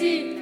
дети